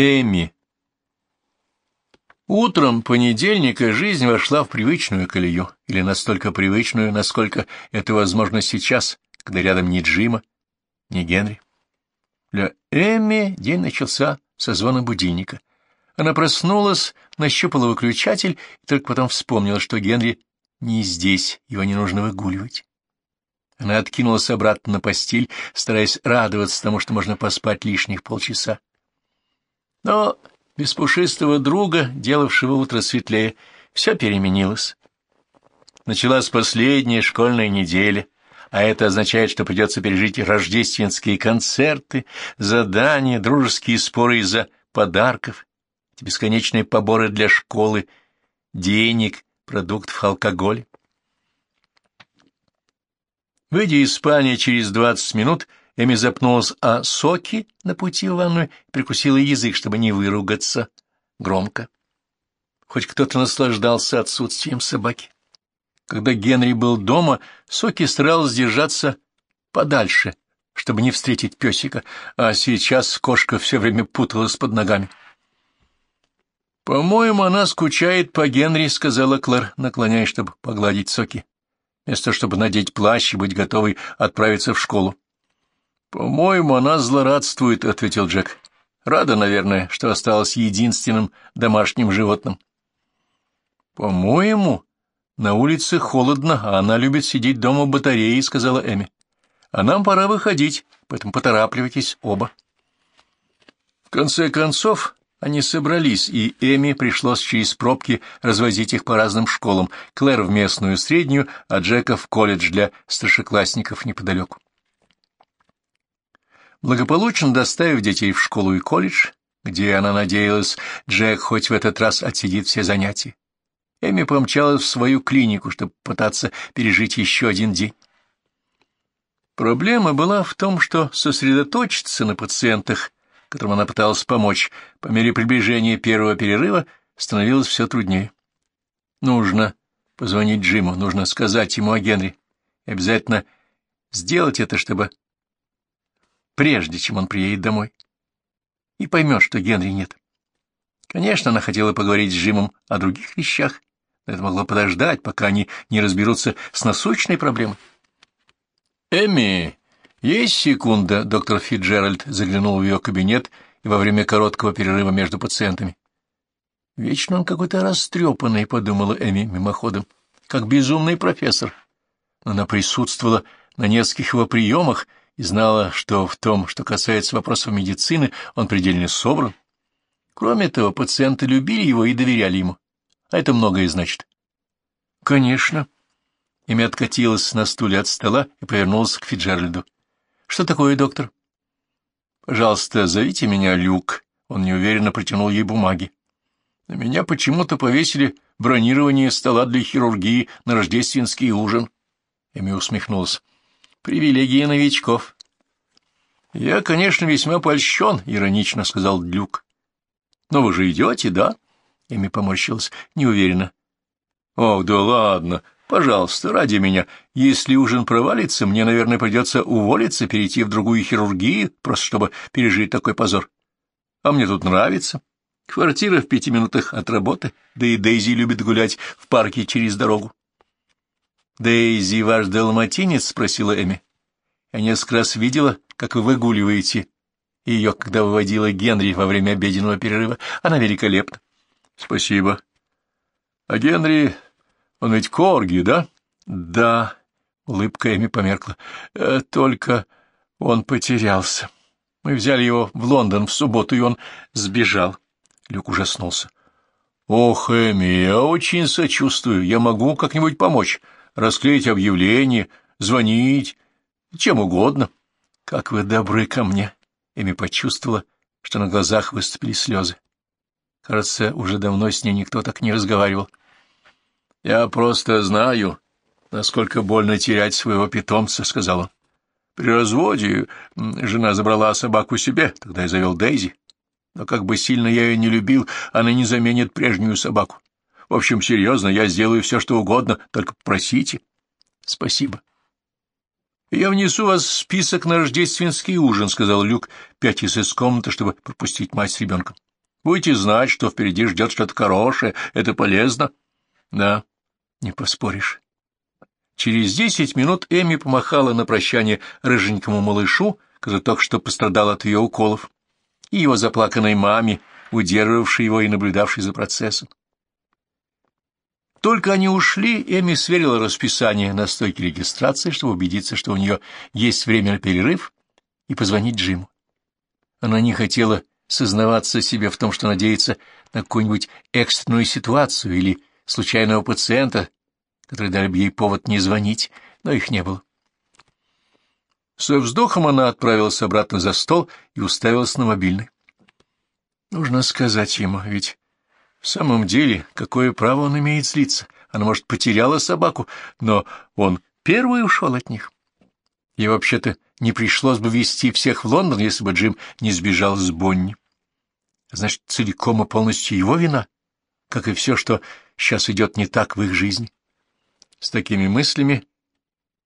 Эми. Утром понедельника жизнь вошла в привычную колею, или настолько привычную, насколько это возможно сейчас, когда рядом ни Джима, ни Генри. Для Эми день начался со звона будильника. Она проснулась, нащупала выключатель и только потом вспомнила, что Генри не здесь, его не нужно выгуливать. Она откинулась обратно на постель, стараясь радоваться тому, что можно поспать лишних полчаса. Но без пушистого друга, делавшего утро светлее, все переменилось. Началась последняя школьная неделя, а это означает, что придется пережить рождественские концерты, задания, дружеские споры из-за подарков, бесконечные поборы для школы, денег, продуктов, алкоголя. Выйдя из спальни через двадцать минут, Эми запнулась о соки на пути в ванную и прикусила язык, чтобы не выругаться громко. Хоть кто-то наслаждался отсутствием собаки. Когда Генри был дома, Соки старалась держаться подальше, чтобы не встретить песика, а сейчас кошка все время путалась под ногами. «По-моему, она скучает по Генри», — сказала Клэр, наклоняясь, чтобы погладить Соки вместо чтобы надеть плащ и быть готовой отправиться в школу. — По-моему, она злорадствует, — ответил Джек. — Рада, наверное, что осталась единственным домашним животным. — По-моему, на улице холодно, а она любит сидеть дома в батарее, — сказала Эми. — А нам пора выходить, поэтому поторапливайтесь оба. В конце концов, они собрались, и Эми пришлось через пробки развозить их по разным школам, Клэр в местную среднюю, а Джека в колледж для старшеклассников неподалеку. Благополучно доставив детей в школу и колледж, где она надеялась, Джек хоть в этот раз отсидит все занятия, Эми помчалась в свою клинику, чтобы пытаться пережить еще один день. Проблема была в том, что сосредоточиться на пациентах которым она пыталась помочь, по мере приближения первого перерыва становилось все труднее. Нужно позвонить Джиму, нужно сказать ему о Генри. Обязательно сделать это, чтобы прежде, чем он приедет домой, и поймет, что Генри нет. Конечно, она хотела поговорить с Джимом о других вещах, но это могло подождать, пока они не разберутся с насущной проблемой. «Эми!» «Есть секунда», — доктор Фитджеральд заглянул в ее кабинет и во время короткого перерыва между пациентами. «Вечно он какой-то растрепанный», — подумала Эми мимоходом, — «как безумный профессор». Она присутствовала на нескольких его приемах и знала, что в том, что касается вопросов медицины, он предельно собран. Кроме того, пациенты любили его и доверяли ему. А это многое значит. «Конечно». Эми откатилась на стуле от стола и повернулась к Фиджеральду. Что такое, доктор? Пожалуйста, зовите меня Люк. Он неуверенно протянул ей бумаги. На меня почему-то повесили бронирование стола для хирургии на рождественский ужин. Эми усмехнулся. Привилегия новичков. Я, конечно, весьма польщен, — иронично сказал Люк. Но вы же идете, да? Эми поморщилась неуверенно. Ох, да ладно, Пожалуйста, ради меня. Если ужин провалится, мне, наверное, придется уволиться, перейти в другую хирургию, просто чтобы пережить такой позор. А мне тут нравится. Квартира в пяти минутах от работы, да и Дейзи любит гулять в парке через дорогу. «Дейзи ваш далматинец?» — спросила Эми. «Я несколько раз видела, как вы выгуливаете ее, когда выводила Генри во время обеденного перерыва. Она великолепна». «Спасибо». «А Генри он ведь корги, да? Да. Улыбка Эми померкла. Э, только он потерялся. Мы взяли его в Лондон в субботу, и он сбежал. Люк ужаснулся. Ох, Эми, я очень сочувствую. Я могу как-нибудь помочь. Расклеить объявление, звонить, чем угодно. Как вы добры ко мне. Эми почувствовала, что на глазах выступили слезы. Кажется, уже давно с ней никто так не разговаривал. — Я просто знаю, насколько больно терять своего питомца, — сказал он. При разводе жена забрала собаку себе, тогда я завел Дейзи. Но как бы сильно я ее не любил, она не заменит прежнюю собаку. В общем, серьезно, я сделаю все, что угодно, только просите. Спасибо. Я внесу вас в список на рождественский ужин, — сказал Люк, пятясь из комнаты, чтобы пропустить мать с ребенком. Будете знать, что впереди ждет что-то хорошее, это полезно. Да, не поспоришь. Через десять минут Эми помахала на прощание рыженькому малышу, который только что пострадал от ее уколов, и его заплаканной маме, удерживавшей его и наблюдавшей за процессом. Только они ушли, Эми сверила расписание на стойке регистрации, чтобы убедиться, что у нее есть время на перерыв, и позвонить Джиму. Она не хотела сознаваться себе в том, что надеется на какую-нибудь экстренную ситуацию или случайного пациента, который дали бы ей повод не звонить, но их не было. Со вздохом она отправилась обратно за стол и уставилась на мобильный. Нужно сказать ему, ведь в самом деле, какое право он имеет злиться? Она, может, потеряла собаку, но он первый ушел от них. И вообще-то не пришлось бы вести всех в Лондон, если бы Джим не сбежал с Бонни. Значит, целиком и полностью его вина, как и все, что сейчас идет не так в их жизни. С такими мыслями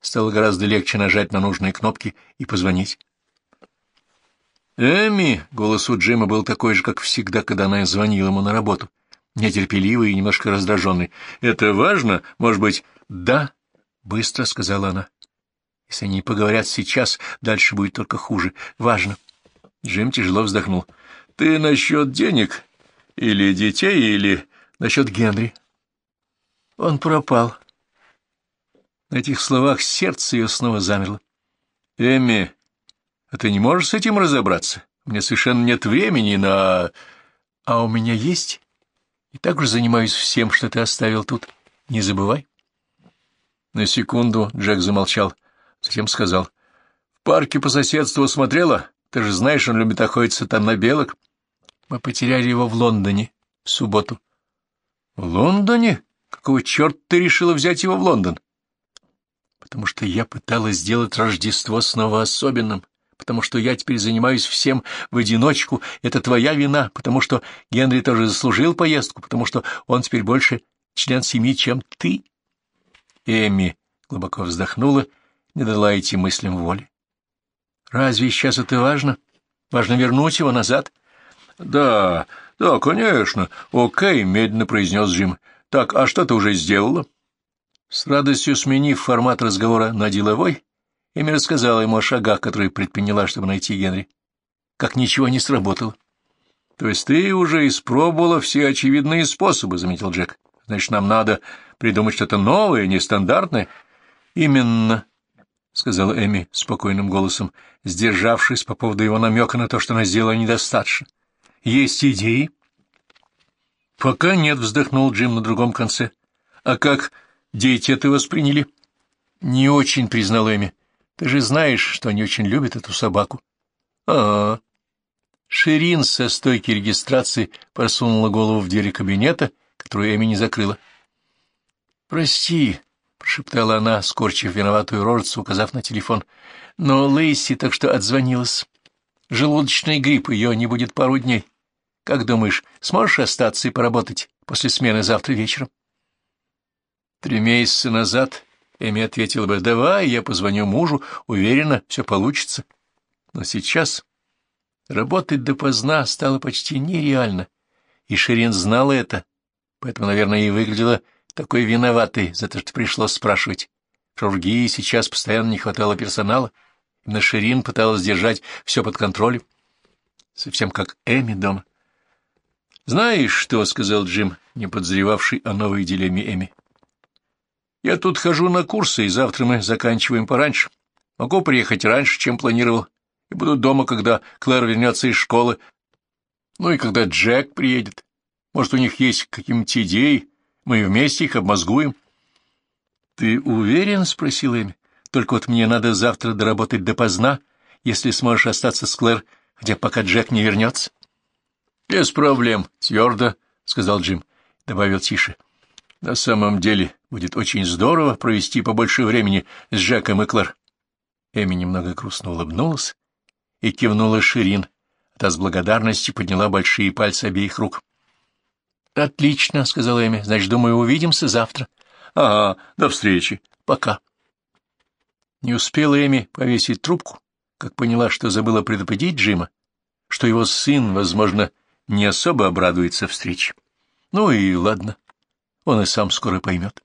стало гораздо легче нажать на нужные кнопки и позвонить. «Эми!» — голос у Джима был такой же, как всегда, когда она звонила ему на работу. Нетерпеливый и немножко раздраженный. «Это важно? Может быть...» «Да», — быстро сказала она. Если они поговорят сейчас, дальше будет только хуже. Важно. Джим тяжело вздохнул. — Ты насчет денег? Или детей, или насчет Генри? Он пропал. На этих словах сердце ее снова замерло. — Эмми, а ты не можешь с этим разобраться? У меня совершенно нет времени на... — А у меня есть. И так же занимаюсь всем, что ты оставил тут. Не забывай. На секунду Джек замолчал. — Затем сказал. — В парке по соседству смотрела? Ты же знаешь, он любит охотиться там на белок. Мы потеряли его в Лондоне в субботу. — В Лондоне? Какого черта ты решила взять его в Лондон? — Потому что я пыталась сделать Рождество снова особенным, потому что я теперь занимаюсь всем в одиночку. Это твоя вина, потому что Генри тоже заслужил поездку, потому что он теперь больше член семьи, чем ты. Эми глубоко вздохнула не дала этим мыслям воли. Разве сейчас это важно? Важно вернуть его назад? — Да, да, конечно. Окей, — медленно произнес Джим. — Так, а что ты уже сделала? С радостью сменив формат разговора на деловой, Эми рассказала ему о шагах, которые предприняла, чтобы найти Генри. Как ничего не сработало. — То есть ты уже испробовала все очевидные способы, — заметил Джек. — Значит, нам надо придумать что-то новое, нестандартное. — Именно, — сказала Эми спокойным голосом, сдержавшись по поводу его намека на то, что она сделала недостаточно. — Есть идеи? — Пока нет, — вздохнул Джим на другом конце. — А как дети это восприняли? — Не очень, — признал Эми. — Ты же знаешь, что они очень любят эту собаку. А — А-а. Ширин со стойки регистрации просунула голову в двери кабинета, которую Эми не закрыла. — Прости, — прошептала она, скорчив виноватую рожицу, указав на телефон. Но Лейси так что отзвонилась. Желудочный грипп, ее не будет пару дней. Как думаешь, сможешь остаться и поработать после смены завтра вечером? Три месяца назад Эми ответила бы, давай, я позвоню мужу, уверена, все получится. Но сейчас работать допоздна стало почти нереально, и Ширин знала это, поэтому, наверное, и выглядела такой виноватый за то, что пришлось спрашивать. В Шургии сейчас постоянно не хватало персонала. Именно Ширин пыталась держать все под контролем. Совсем как Эми дома. «Знаешь что?» — сказал Джим, не подозревавший о новой дилемме Эми. «Я тут хожу на курсы, и завтра мы заканчиваем пораньше. Могу приехать раньше, чем планировал, и буду дома, когда Клэр вернется из школы. Ну и когда Джек приедет. Может, у них есть какие-нибудь идеи, мы вместе их обмозгуем. — Ты уверен? — спросил Эми. — Только вот мне надо завтра доработать допоздна, если сможешь остаться с Клэр, хотя пока Джек не вернется. — Без проблем, — твердо, — сказал Джим. Добавил тише. — На самом деле будет очень здорово провести побольше времени с Джеком и Клэр. Эми немного грустно улыбнулась и кивнула Ширин. Та с благодарностью подняла большие пальцы обеих рук. «Отлично», — сказала Эми. «Значит, думаю, увидимся завтра». «Ага, до встречи. Пока». Не успела Эми повесить трубку, как поняла, что забыла предупредить Джима, что его сын, возможно, не особо обрадуется встрече. Ну и ладно, он и сам скоро поймет.